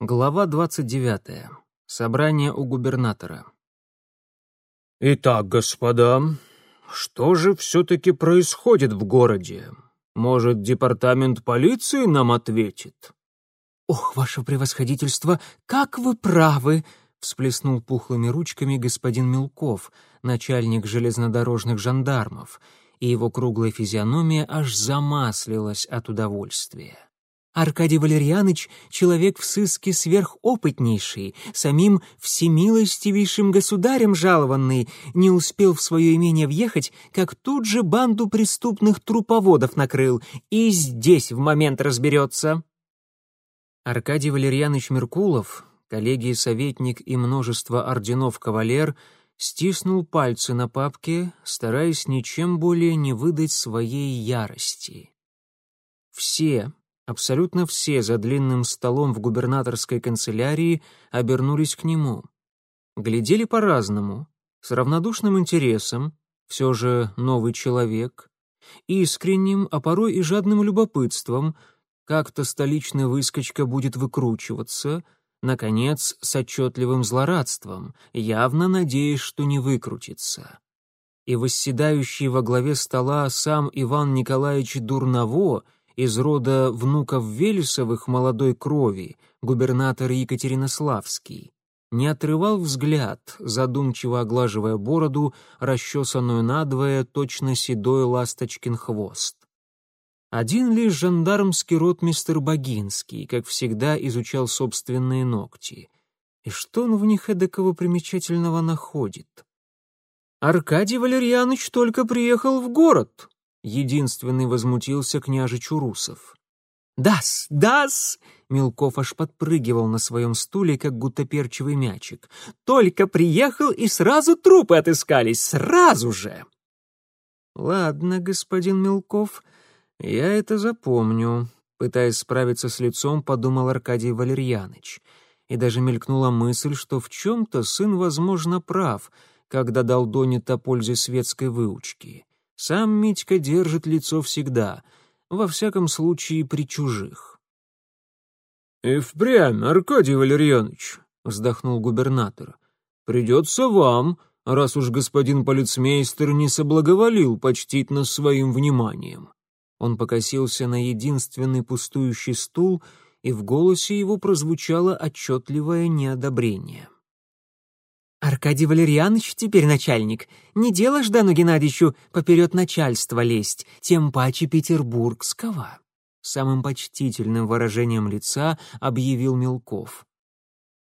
Глава 29. Собрание у губернатора. «Итак, господа, что же все-таки происходит в городе? Может, департамент полиции нам ответит?» «Ох, ваше превосходительство, как вы правы!» — всплеснул пухлыми ручками господин Мелков, начальник железнодорожных жандармов, и его круглая физиономия аж замаслилась от удовольствия. Аркадий Валерьяныч — человек в сыске сверхопытнейший, самим всемилостивейшим государем жалованный, не успел в свое имение въехать, как тут же банду преступных труповодов накрыл, и здесь в момент разберется. Аркадий Валерьяныч Меркулов, коллегии советник и множество орденов кавалер, стиснул пальцы на папке, стараясь ничем более не выдать своей ярости. Все, Абсолютно все за длинным столом в губернаторской канцелярии обернулись к нему. Глядели по-разному, с равнодушным интересом, все же новый человек, искренним, а порой и жадным любопытством, как-то столичный выскочка будет выкручиваться, наконец, с отчетливым злорадством, явно надеясь, что не выкрутится. И восседающий во главе стола сам Иван Николаевич Дурново — из рода внуков Велесовых молодой крови, губернатор Екатеринославский, не отрывал взгляд, задумчиво оглаживая бороду, расчесанную надвое, точно седой ласточкин хвост. Один лишь жандармский ротмистер Богинский, как всегда, изучал собственные ногти. И что он в них эдакого примечательного находит? Аркадий Валерьяныч только приехал в город, Единственный возмутился княжич Урусов. «Дас, дас!» — Мелков аж подпрыгивал на своем стуле, как гутоперчивый мячик. «Только приехал, и сразу трупы отыскались, сразу же!» «Ладно, господин Мелков, я это запомню», — пытаясь справиться с лицом, подумал Аркадий Валерьяныч. И даже мелькнула мысль, что в чем-то сын, возможно, прав, когда дал Донит о пользе светской выучки. Сам Митька держит лицо всегда, во всяком случае при чужих. «И впрямь, Аркадий Валерьянович», — вздохнул губернатор, — «придется вам, раз уж господин полицмейстер не соблаговолил почтить нас своим вниманием». Он покосился на единственный пустующий стул, и в голосе его прозвучало отчетливое неодобрение. Аркадий Валерьянович теперь начальник. Не дело Ждану Геннадьевичу поперед начальства лезть, тем паче петербургского. Самым почтительным выражением лица объявил Мелков.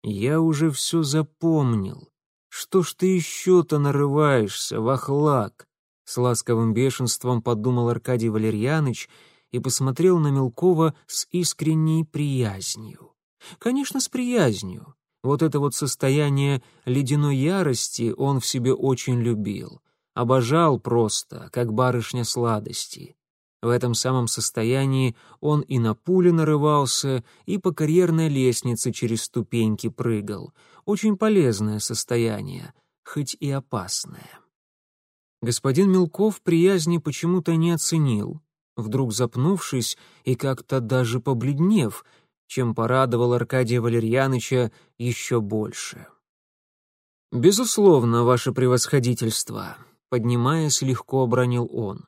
«Я уже все запомнил. Что ж ты еще-то нарываешься, вахлак?» С ласковым бешенством подумал Аркадий Валерьяныч и посмотрел на Мелкова с искренней приязнью. Конечно, с приязнью. Вот это вот состояние ледяной ярости он в себе очень любил. Обожал просто, как барышня сладости. В этом самом состоянии он и на пули нарывался, и по карьерной лестнице через ступеньки прыгал. Очень полезное состояние, хоть и опасное. Господин Мелков приязни почему-то не оценил. Вдруг запнувшись и как-то даже побледнев, чем порадовал Аркадия Валерьяныча еще больше. «Безусловно, ваше превосходительство», — поднимаясь, легко обронил он.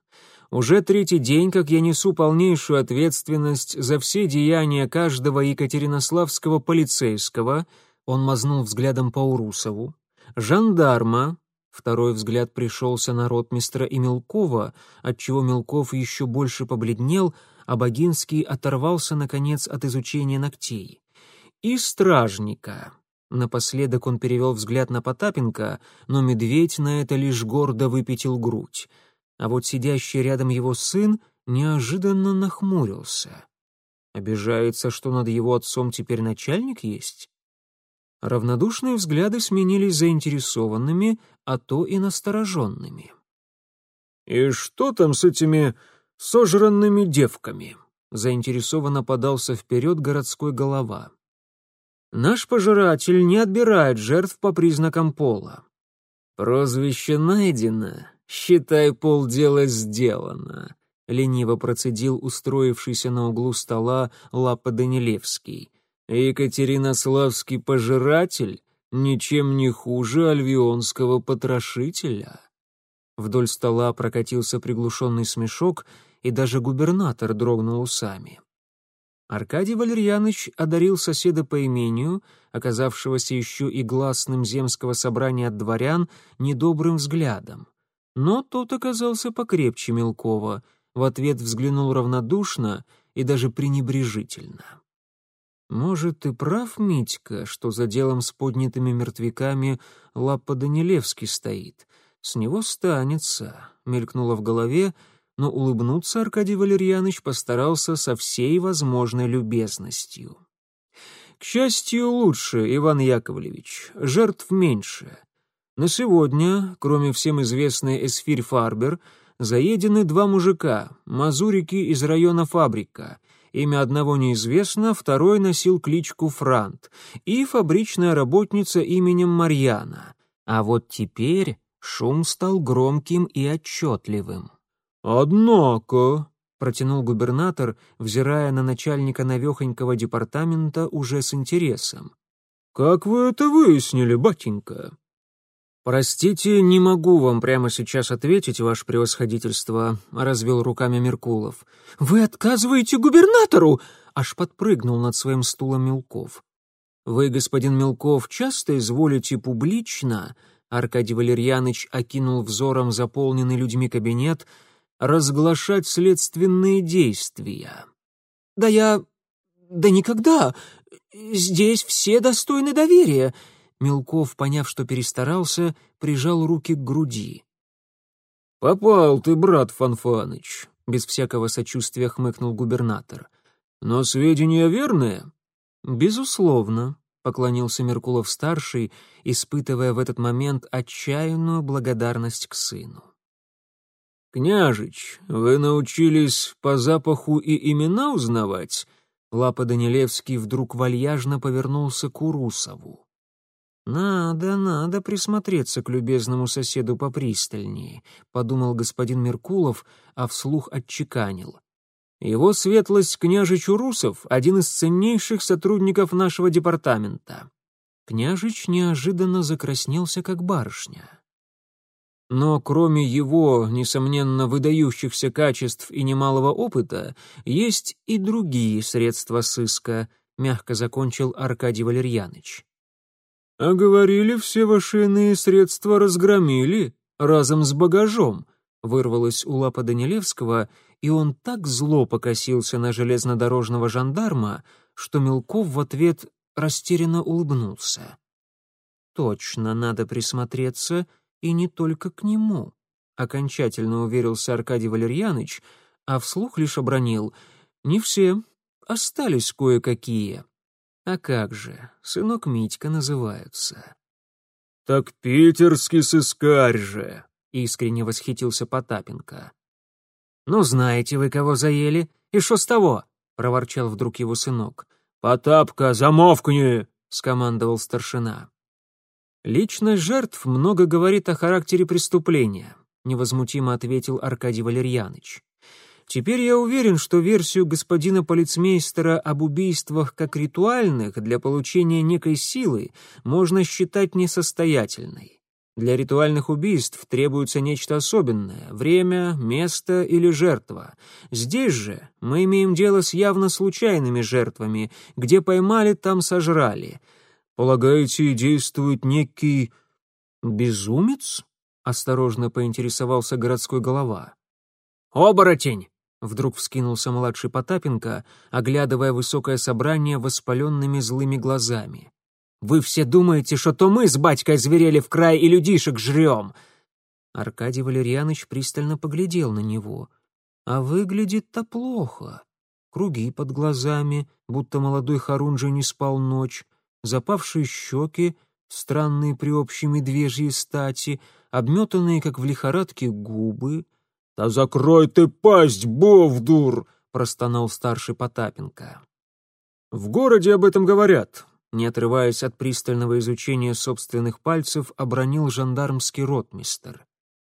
«Уже третий день, как я несу полнейшую ответственность за все деяния каждого екатеринославского полицейского», он мазнул взглядом по Урусову, «жандарма», Второй взгляд пришелся на ротмистра и Мелкова, отчего Мелков еще больше побледнел, а Богинский оторвался, наконец, от изучения ногтей. «И стражника». Напоследок он перевел взгляд на Потапенко, но медведь на это лишь гордо выпятил грудь. А вот сидящий рядом его сын неожиданно нахмурился. Обижается, что над его отцом теперь начальник есть? Равнодушные взгляды сменились заинтересованными, а то и настороженными. «И что там с этими сожранными девками?» Заинтересованно подался вперед городской голова. «Наш пожиратель не отбирает жертв по признакам пола». «Прозвище найдено, считай, полдела сделано», — лениво процедил устроившийся на углу стола Лапа Данилевский. Екатеринославский пожиратель ничем не хуже альвионского потрошителя». Вдоль стола прокатился приглушенный смешок, и даже губернатор дрогнул усами. Аркадий Валерьяныч одарил соседа по имению, оказавшегося еще и гласным земского собрания от дворян, недобрым взглядом. Но тот оказался покрепче Мелкова, в ответ взглянул равнодушно и даже пренебрежительно. «Может, и прав Митька, что за делом с поднятыми мертвяками Лапа Данилевский стоит. С него станется», — мелькнуло в голове, но улыбнуться Аркадий Валерьяныч постарался со всей возможной любезностью. «К счастью, лучше, Иван Яковлевич, жертв меньше. На сегодня, кроме всем известной Эсфирь Фарбер, заедены два мужика, мазурики из района Фабрика. Имя одного неизвестно, второй носил кличку Франт, и фабричная работница именем Марьяна. А вот теперь шум стал громким и отчетливым. «Однако», — протянул губернатор, взирая на начальника навехонького департамента уже с интересом. «Как вы это выяснили, батенька?» «Простите, не могу вам прямо сейчас ответить, ваше превосходительство», — развел руками Меркулов. «Вы отказываете губернатору?» — аж подпрыгнул над своим стулом Мелков. «Вы, господин Мелков, часто изволите публично...» Аркадий Валерьяныч окинул взором заполненный людьми кабинет — разглашать следственные действия. «Да я... да никогда! Здесь все достойны доверия!» Мелков, поняв, что перестарался, прижал руки к груди. «Попал ты, брат Фанфаныч!» — без всякого сочувствия хмыкнул губернатор. «Но сведения верные?» «Безусловно», — поклонился Меркулов-старший, испытывая в этот момент отчаянную благодарность к сыну. «Княжич, вы научились по запаху и имена узнавать?» Лапа Данилевский вдруг вальяжно повернулся к Урусову. «Надо, надо присмотреться к любезному соседу попристальнее», — подумал господин Меркулов, а вслух отчеканил. «Его светлость княжич Урусов — один из ценнейших сотрудников нашего департамента». Княжич неожиданно закраснелся, как барышня. Но кроме его, несомненно, выдающихся качеств и немалого опыта, есть и другие средства сыска, мягко закончил Аркадий Валерьяныч. «А говорили, все ваши иные средства разгромили, разом с багажом», вырвалось у лапа Данилевского, и он так зло покосился на железнодорожного жандарма, что Мелков в ответ растерянно улыбнулся. «Точно надо присмотреться», и не только к нему. Окончательно уверился Аркадий Валерьяныч, а вслух лишь обронил. Не все, остались кое-какие. А как же, сынок Митька называются. «Так питерский сыскарь же!» — искренне восхитился Потапенко. «Ну, знаете вы, кого заели, и что с того?» — проворчал вдруг его сынок. «Потапка, замовкни!» — скомандовал старшина. «Личность жертв много говорит о характере преступления», — невозмутимо ответил Аркадий Валерьяныч. «Теперь я уверен, что версию господина полицмейстера об убийствах как ритуальных для получения некой силы можно считать несостоятельной. Для ритуальных убийств требуется нечто особенное — время, место или жертва. Здесь же мы имеем дело с явно случайными жертвами, где поймали, там сожрали — Полагаете, действует некий безумец? Осторожно поинтересовался городской голова. Оборотень! Вдруг вскинулся младший Потапенко, оглядывая высокое собрание воспаленными злыми глазами. «Вы все думаете, что то мы с батькой зверели в край и людишек жрем!» Аркадий Валерьяныч пристально поглядел на него. «А выглядит-то плохо. Круги под глазами, будто молодой Харунжий не спал ночь, запавшие щеки, странные при общей медвежьей стати, обметанные, как в лихорадке, губы. — Да закрой ты пасть, Бовдур! — простонал старший Потапенко. — В городе об этом говорят, не отрываясь от пристального изучения собственных пальцев, обронил жандармский ротмистер.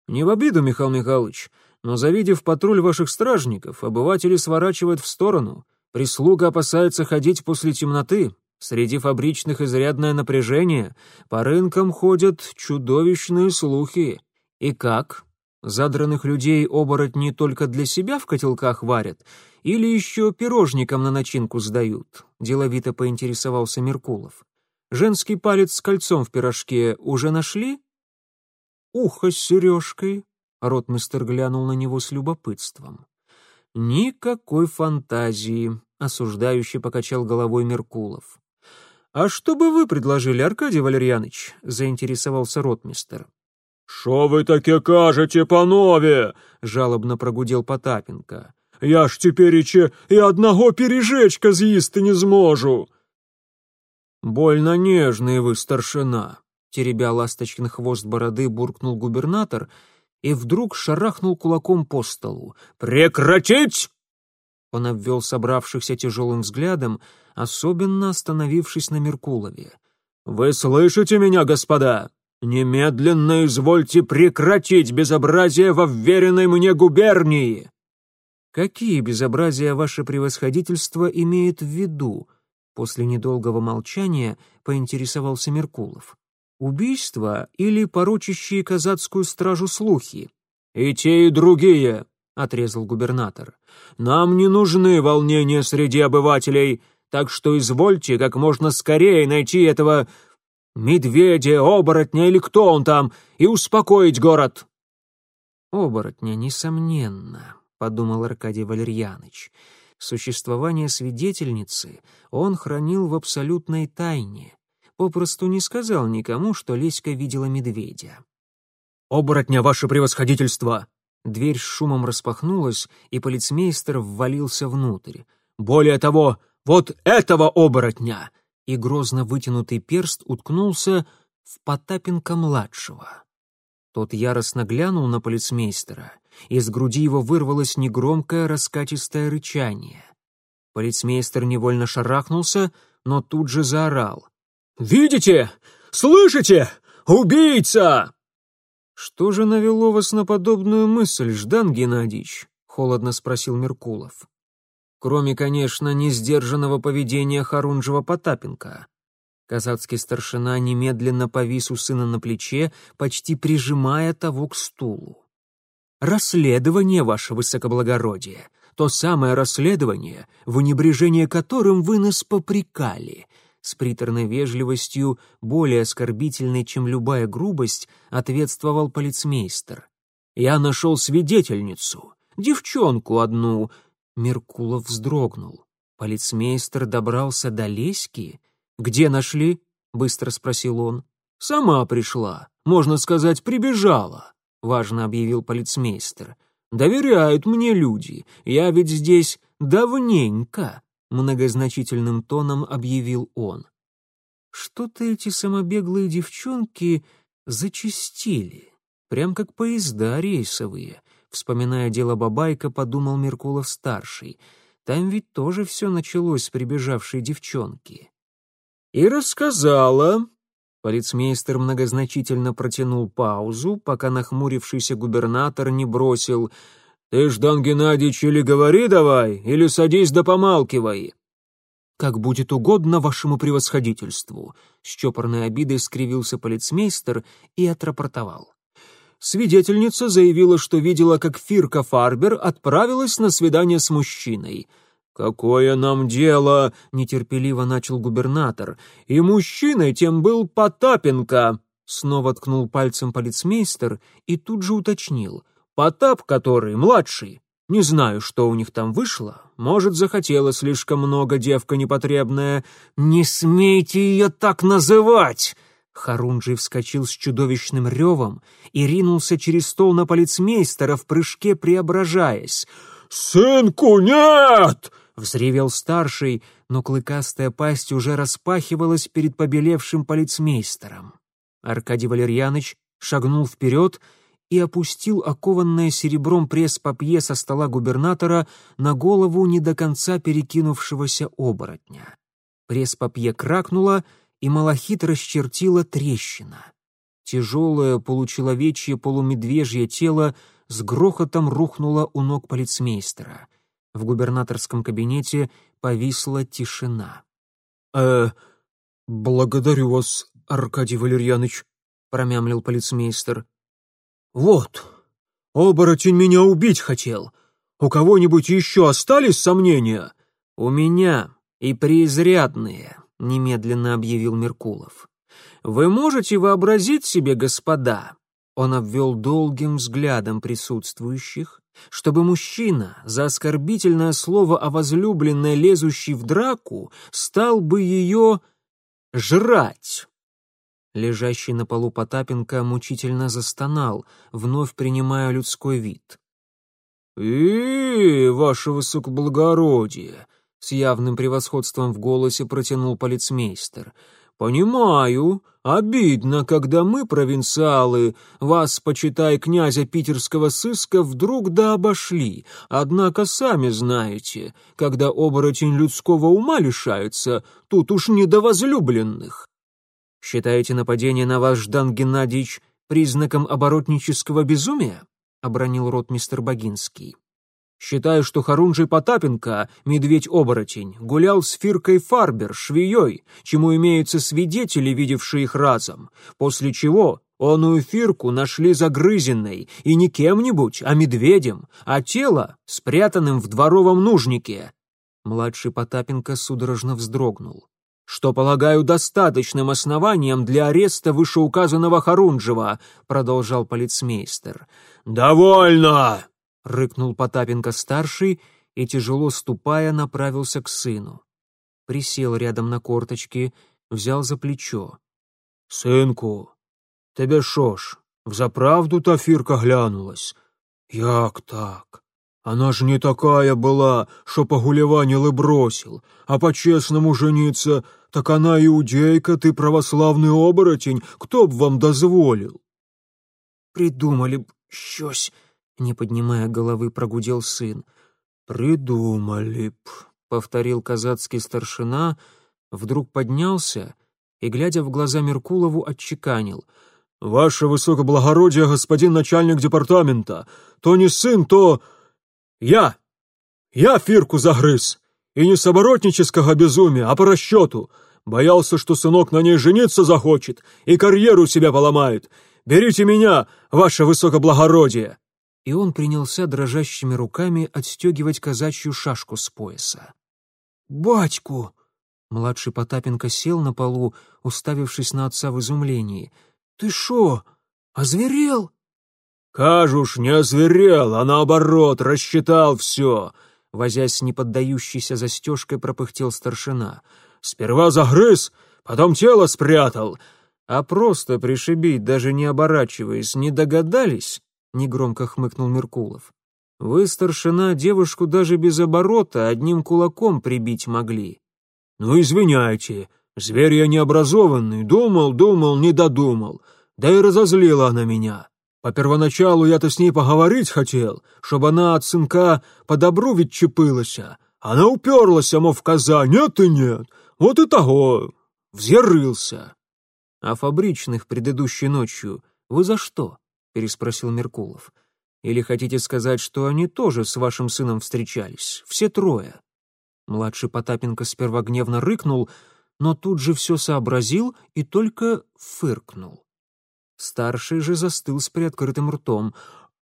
«Не в обиду, Михаил Михайлович, но, завидев патруль ваших стражников, обыватели сворачивают в сторону, прислуга опасается ходить после темноты, Среди фабричных изрядное напряжение, по рынкам ходят чудовищные слухи. И как? Задранных людей оборотни только для себя в котелках варят или еще пирожникам на начинку сдают?» — деловито поинтересовался Меркулов. «Женский палец с кольцом в пирожке уже нашли?» «Ухо с сережкой», — ротмистер глянул на него с любопытством. «Никакой фантазии», — осуждающий покачал головой Меркулов. «А что бы вы предложили, Аркадий Валерьяныч?» — заинтересовался ротмистер. «Шо вы таке кажете, панове?» — жалобно прогудел Потапенко. «Я ж теперече и одного пережечка з'їсти не зможу!» «Больно нежный вы, старшина!» Теребя ласточкин хвост бороды, буркнул губернатор и вдруг шарахнул кулаком по столу. «Прекратить!» Он обвел собравшихся тяжелым взглядом, особенно остановившись на Меркулове. «Вы слышите меня, господа? Немедленно извольте прекратить безобразие во вверенной мне губернии!» «Какие безобразия ваше превосходительство имеет в виду?» После недолгого молчания поинтересовался Меркулов. «Убийство или порочащие казацкую стражу слухи?» «И те, и другие», — отрезал губернатор. «Нам не нужны волнения среди обывателей, так что извольте как можно скорее найти этого медведя, оборотня или кто он там, и успокоить город». «Оборотня, несомненно», — подумал Аркадий Валерьяныч. Существование свидетельницы он хранил в абсолютной тайне. Попросту не сказал никому, что Леська видела медведя. «Оборотня, ваше превосходительство!» Дверь с шумом распахнулась, и полицмейстер ввалился внутрь. «Более того, вот этого оборотня!» И грозно вытянутый перст уткнулся в Потапенко-младшего. Тот яростно глянул на полицмейстера. Из груди его вырвалось негромкое раскатистое рычание. Полицмейстер невольно шарахнулся, но тут же заорал. «Видите? Слышите? Убийца!» «Что же навело вас на подобную мысль, Ждан Геннадьевич?» — холодно спросил Меркулов. Кроме, конечно, несдержанного поведения Харунжева Потапенко. Казацкий старшина немедленно повис у сына на плече, почти прижимая того к стулу. «Расследование, ваше высокоблагородие, то самое расследование, в небрежение которым вы нас попрекали», с приторной вежливостью, более оскорбительной, чем любая грубость, ответствовал полицмейстер. «Я нашел свидетельницу, девчонку одну». Меркулов вздрогнул. Полицмейстер добрался до Леськи? «Где нашли?» — быстро спросил он. «Сама пришла, можно сказать, прибежала», — важно объявил полицмейстер. «Доверяют мне люди, я ведь здесь давненько». — многозначительным тоном объявил он. «Что-то эти самобеглые девчонки зачистили, прям как поезда рейсовые», — вспоминая дело Бабайка, подумал Меркулов-старший. «Там ведь тоже все началось с прибежавшей девчонки». «И рассказала», Полицмейстер многозначительно протянул паузу, пока нахмурившийся губернатор не бросил «Ты, Ждан Геннадьевич, или говори давай, или садись да помалкивай». «Как будет угодно вашему превосходительству», — с чопорной обидой скривился полицмейстер и отрапортовал. Свидетельница заявила, что видела, как Фирка Фарбер отправилась на свидание с мужчиной. «Какое нам дело?» — нетерпеливо начал губернатор. «И мужчиной тем был Потапенко!» Снова ткнул пальцем полицмейстер и тут же уточнил — Потап, который младший, не знаю, что у них там вышло. Может, захотела слишком много девка непотребная. Не смейте ее так называть!» Харунжий вскочил с чудовищным ревом и ринулся через стол на полицмейстера в прыжке преображаясь. «Сынку, нет!» — взревел старший, но клыкастая пасть уже распахивалась перед побелевшим полицмейстером. Аркадий Валерьяныч шагнул вперед и опустил окованное серебром пресс-папье со стола губернатора на голову не до конца перекинувшегося оборотня. Пресс-папье кракнуло, и малахит расчертила трещина. Тяжелое получеловечье полумедвежье тело с грохотом рухнуло у ног полицмейстера. В губернаторском кабинете повисла тишина. «Э, благодарю вас, Аркадий Валерьяныч», — промямлил полицмейстер. «Вот, оборотень меня убить хотел. У кого-нибудь еще остались сомнения?» «У меня и преизрядные», — немедленно объявил Меркулов. «Вы можете вообразить себе, господа?» Он обвел долгим взглядом присутствующих, чтобы мужчина за оскорбительное слово о возлюбленной, лезущей в драку, стал бы ее жрать. Лежащий на полу Потапенко мучительно застонал, вновь принимая людской вид. «И, ваше высокоблагородие!» — с явным превосходством в голосе протянул полицмейстер — «Понимаю. Обидно, когда мы, провинциалы, вас, почитай, князя питерского сыска, вдруг да обошли. Однако сами знаете, когда оборотень людского ума лишается, тут уж не до возлюбленных». «Считаете нападение на вас, Ждан Геннадьевич, признаком оборотнического безумия?» — обронил рот мистер Богинский. Считаю, что Харунжий Потапенко, медведь-оборотень, гулял с Фиркой Фарбер, швеей, чему имеются свидетели, видевшие их разом, после чего оную Фирку нашли загрызенной, и не кем-нибудь, а медведем, а тело спрятанным в дворовом нужнике. Младший Потапенко судорожно вздрогнул. «Что, полагаю, достаточным основанием для ареста вышеуказанного Харунжева», — продолжал полицмейстер. «Довольно!» — рыкнул Потапенко-старший и, тяжело ступая, направился к сыну. Присел рядом на корточки, взял за плечо. «Сынку, тебе шо ж, взаправду та фірка глянулась? Як так? Она ж не такая была, что погулеванил и бросил, а по-честному жениться, так она иудейка, ты православный оборотень, кто б вам дозволил?» «Придумали б щось», не поднимая головы, прогудел сын. «Придумали б», — повторил казацкий старшина, вдруг поднялся и, глядя в глаза Меркулову, отчеканил. «Ваше высокоблагородие, господин начальник департамента, то не сын, то... я! Я фирку загрыз! И не с оборотнического безумия, а по расчету. Боялся, что сынок на ней жениться захочет и карьеру себя поломает. Берите меня, ваше высокоблагородие!» И он принялся дрожащими руками отстегивать казачью шашку с пояса. «Батьку!» Младший Потапенко сел на полу, уставившись на отца в изумлении. «Ты шо, озверел?» «Кажуш, не озверел, а наоборот, рассчитал все!» Возясь с неподдающейся застежкой, пропыхтел старшина. «Сперва загрыз, потом тело спрятал, а просто пришибить, даже не оборачиваясь, не догадались?» — негромко хмыкнул Меркулов. «Вы, старшина, девушку даже без оборота одним кулаком прибить могли». «Ну, извиняйте, зверь я необразованный, думал, думал, не додумал, да и разозлила она меня. По первоначалу я-то с ней поговорить хотел, чтобы она от сынка по добру ведь чепылась, она уперлась, мов коза, нет и нет, вот и того, взъярился». «А фабричных предыдущей ночью вы за что?» Переспросил Меркулов. «Или хотите сказать, что они тоже с вашим сыном встречались? Все трое?» Младший Потапенко сперва гневно рыкнул, но тут же все сообразил и только фыркнул. Старший же застыл с приоткрытым ртом.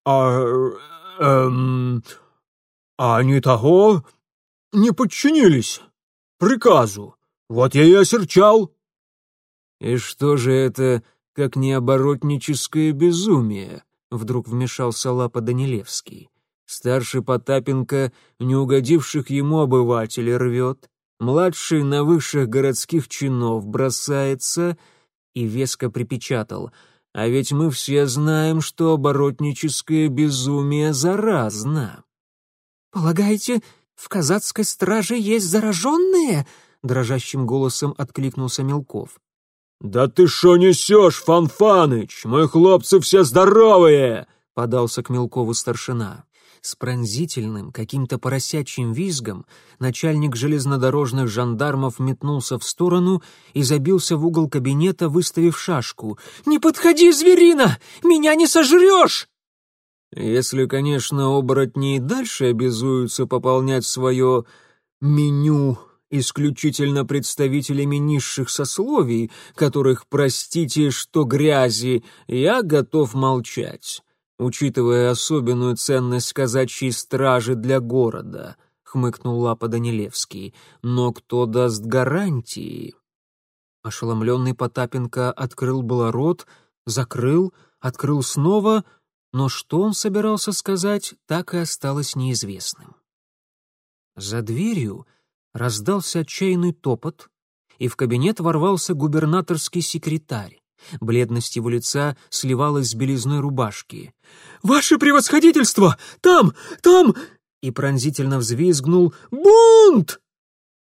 «А... эм... а они того не подчинились приказу. Вот я и осерчал». «И что же это как необоротническое безумие», — вдруг вмешался Лапа Данилевский. «Старший Потапенко неугодивших ему обывателей рвет, младший на высших городских чинов бросается и веско припечатал. А ведь мы все знаем, что оборотническое безумие заразно». «Полагаете, в казацкой страже есть зараженные?» — дрожащим голосом откликнулся Мелков. «Да ты шо несешь, Фанфаныч? Мы хлопцы все здоровые!» — подался к Мелкову старшина. С пронзительным, каким-то поросячьим визгом начальник железнодорожных жандармов метнулся в сторону и забился в угол кабинета, выставив шашку. «Не подходи, зверина! Меня не сожрешь!» Если, конечно, оборотни и дальше обязуются пополнять свое меню исключительно представителями низших сословий, которых, простите, что грязи, я готов молчать, учитывая особенную ценность казачьей стражи для города», — хмыкнул Лапа Данилевский. «Но кто даст гарантии?» Ошеломленный Потапенко открыл было рот, закрыл, открыл снова, но что он собирался сказать, так и осталось неизвестным. За дверью раздался отчаянный топот, и в кабинет ворвался губернаторский секретарь. Бледность его лица сливалась с белизной рубашки. «Ваше превосходительство! Там! Там!» И пронзительно взвизгнул «Бунт!»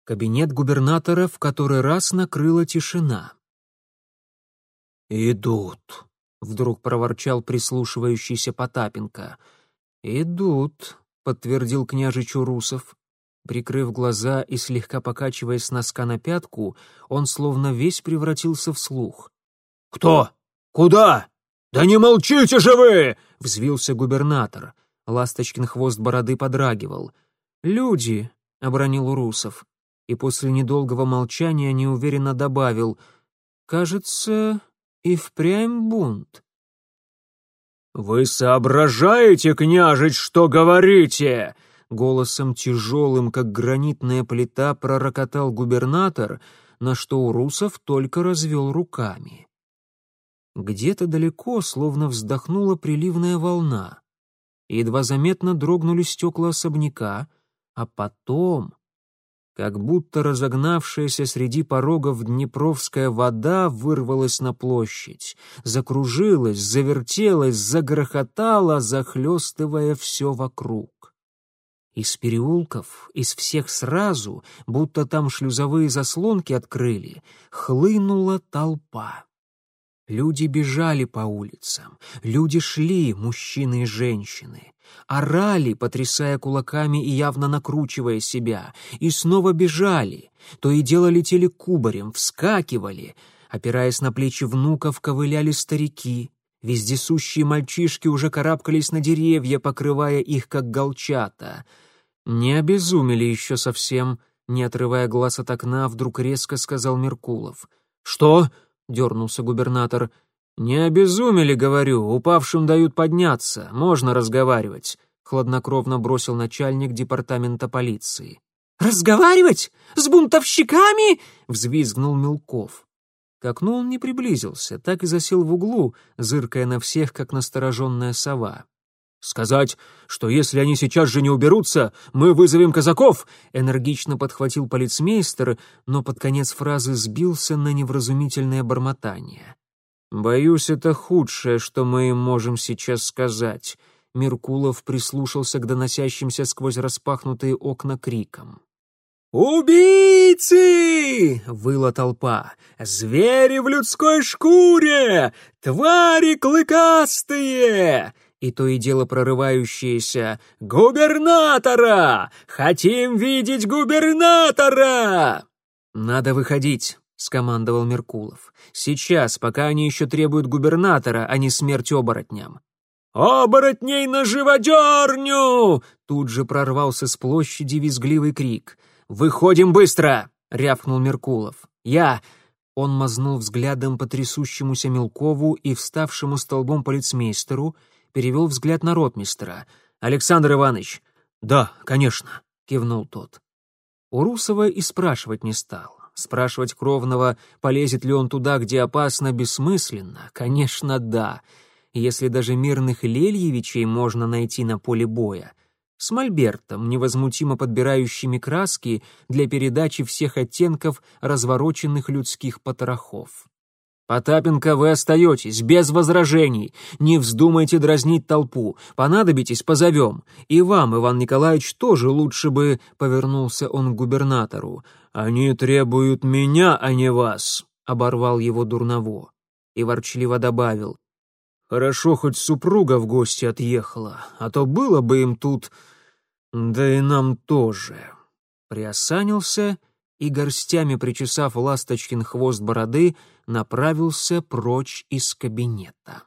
Кабинет губернатора в который раз накрыла тишина. «Идут», — вдруг проворчал прислушивающийся Потапенко. «Идут», — подтвердил княжич Урусов. Прикрыв глаза и слегка покачиваясь с носка на пятку, он словно весь превратился в слух. «Кто? Куда? Да не молчите же вы!» — взвился губернатор. Ласточкин хвост бороды подрагивал. «Люди!» — обронил Урусов. И после недолгого молчания неуверенно добавил. «Кажется, и впрямь бунт». «Вы соображаете, княжич, что говорите?» Голосом тяжелым, как гранитная плита, пророкотал губернатор, на что Урусов только развел руками. Где-то далеко словно вздохнула приливная волна. Едва заметно дрогнули стекла особняка, а потом, как будто разогнавшаяся среди порогов Днепровская вода вырвалась на площадь, закружилась, завертелась, загрохотала, захлестывая все вокруг. Из переулков, из всех сразу, будто там шлюзовые заслонки открыли, хлынула толпа. Люди бежали по улицам, люди шли, мужчины и женщины, орали, потрясая кулаками и явно накручивая себя, и снова бежали, то и дело летели кубарем, вскакивали, опираясь на плечи внуков, ковыляли старики, вездесущие мальчишки уже карабкались на деревья, покрывая их как голчата — «Не обезумели еще совсем», — не отрывая глаз от окна, вдруг резко сказал Меркулов. «Что?» — дернулся губернатор. «Не обезумели, говорю, упавшим дают подняться, можно разговаривать», — хладнокровно бросил начальник департамента полиции. «Разговаривать? С бунтовщиками?» — взвизгнул Мелков. К окну он не приблизился, так и засел в углу, зыркая на всех, как настороженная сова. «Сказать, что если они сейчас же не уберутся, мы вызовем казаков!» Энергично подхватил полицмейстер, но под конец фразы сбился на невразумительное бормотание. «Боюсь, это худшее, что мы им можем сейчас сказать». Меркулов прислушался к доносящимся сквозь распахнутые окна крикам. «Убийцы!» — выла толпа. «Звери в людской шкуре! Твари клыкастые!» И то и дело прорывающиеся «Губернатора! Хотим видеть губернатора!» «Надо выходить», — скомандовал Меркулов. «Сейчас, пока они еще требуют губернатора, а не смерть оборотням». «Оборотней на живодерню!» Тут же прорвался с площади визгливый крик. «Выходим быстро!» — рявкнул Меркулов. «Я...» Он мазнул взглядом по трясущемуся Мелкову и вставшему столбом полицмейстеру, перевел взгляд на ротмистра. «Александр Иванович!» «Да, конечно», — кивнул тот. У Русова и спрашивать не стал. Спрашивать Кровного, полезет ли он туда, где опасно, бессмысленно. Конечно, да. Если даже мирных Лельевичей можно найти на поле боя. С мольбертом, невозмутимо подбирающими краски для передачи всех оттенков развороченных людских потрохов. «Потапенко, вы остаетесь, без возражений. Не вздумайте дразнить толпу. Понадобитесь, позовем. И вам, Иван Николаевич, тоже лучше бы...» — повернулся он к губернатору. «Они требуют меня, а не вас», — оборвал его дурново. И ворчливо добавил. «Хорошо, хоть супруга в гости отъехала, а то было бы им тут... Да и нам тоже». Приосанился и, горстями причесав Ласточкин хвост бороды, направился прочь из кабинета.